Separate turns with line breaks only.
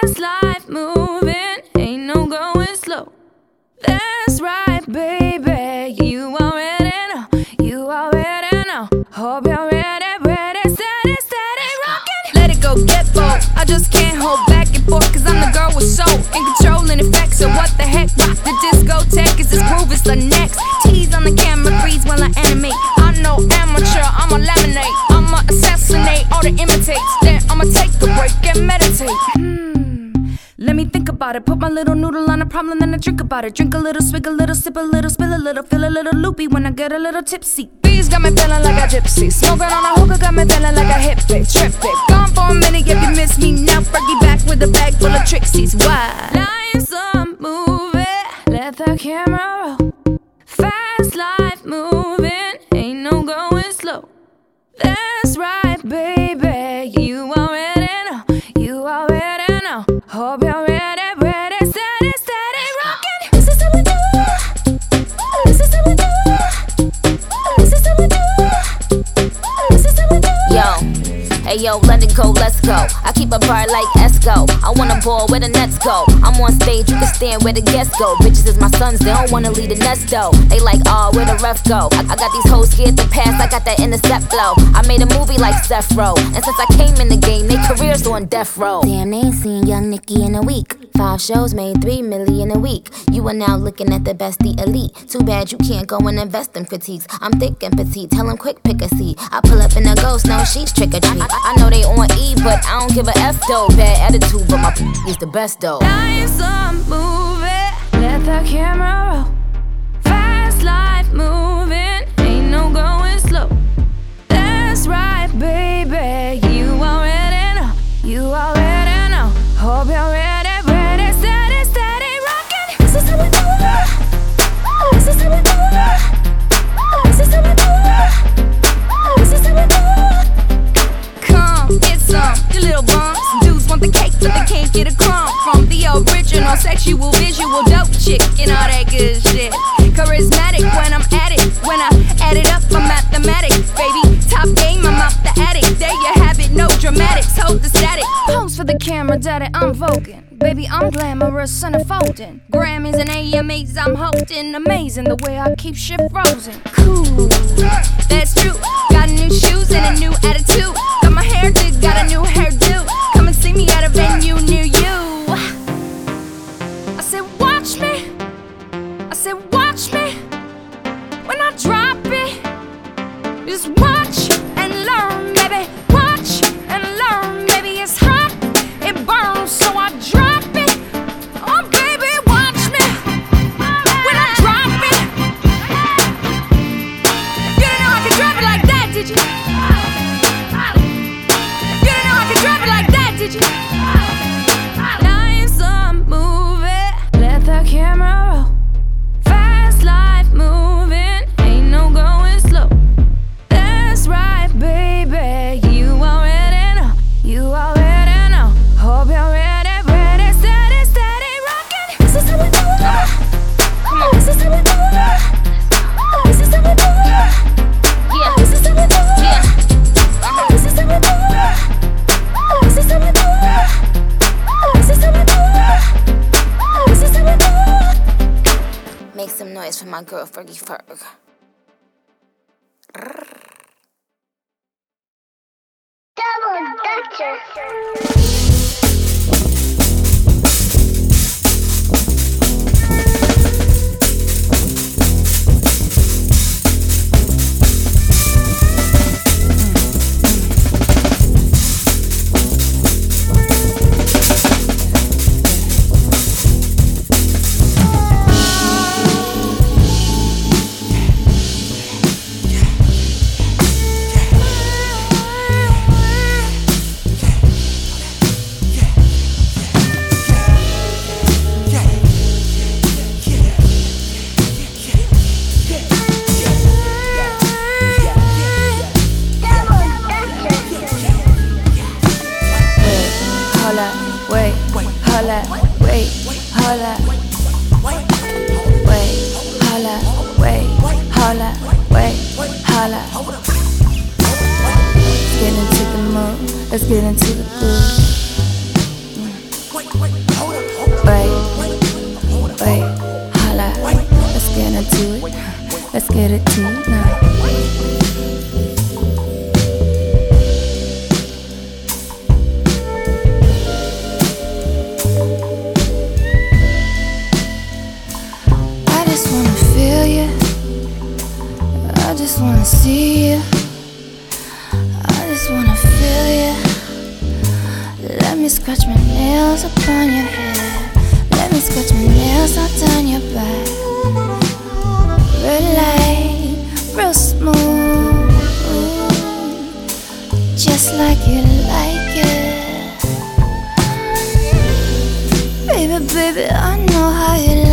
Fast life moving, ain't no going slow. That's right, baby. You already know, you already know. Hope you're ready, ready, steady, steady, rockin'. Let it go, get bold. I just can't hold back and forth, cause I'm the girl with soul in control. About it. Put my little noodle on a problem, then I drink about it. Drink a little, swig a little, sip a little, spill a little, feel a little loopy when I get a little tipsy. Bees got me feeling like a gypsy. Smoking on a hookah got me feeling like a hippie. Trip it. Gone for a minute if you miss me now. Fergie back with a bag full of tricksies. Why? Life's a movie. Let the camera roll. Fast life moving. Ain't no going slow. That's right, baby. You already know. You already know. Hope you're
Yo, hey yo, let it go, let's go. I keep a bar like Esco. I wanna ball where the nets go. I'm on stage, you can stand where the guests go. Bitches is my sons, they don't wanna leave the nest though. They like, oh, where the ref go? I, I got these hoes scared to pass, I got that intercept flow. I made a movie like Seth Row. And since I came in the game, they careers on death row. Damn, they ain't seen young Nicky in a week. Five shows made three million a week. You are now looking at the best, the elite. Too bad you can't go and invest in critiques. I'm thick and petite, tell tell 'em quick pick a seat. I pull up in a ghost, no she's trick or treat. I, I know they on E, but I don't give a F though. Bad attitude, but my is the best though.
Life's a movie. Let the camera Dudes want the cake, but they can't get a crumb from the original sexual, visual, dope chick and all that good shit. Charismatic when I'm at it. When I add it up, I'm mathematics, baby. Top game, I'm out the attic. There you have it, no dramatics, hold the static. Pose for the camera, daddy, I'm voguing. Baby, I'm glamorous and folding. Grammys and AMAs, I'm holding. Amazing the way I keep shit frozen. Cool, that's true. Said, watch me. When I drop it, just watch and learn, baby. Watch and learn, baby. It's hot, it burns, so I drop it. Oh, baby, watch me. When I drop it, you didn't know I could drop it like that, did you? You didn't know I could drop it like that, did you?
Girl Fergie Ferg.
Double Dutcher.
Wait, holla. Let's get into the mood. Let's get into the groove. Wait,
wait, holla. Let's get into it. Let's get it to it now. Me scratch my nails upon your hair. Let me scratch my nails all down your back. Red light, real smooth. Just like you like it. Baby, baby, I know how you like it.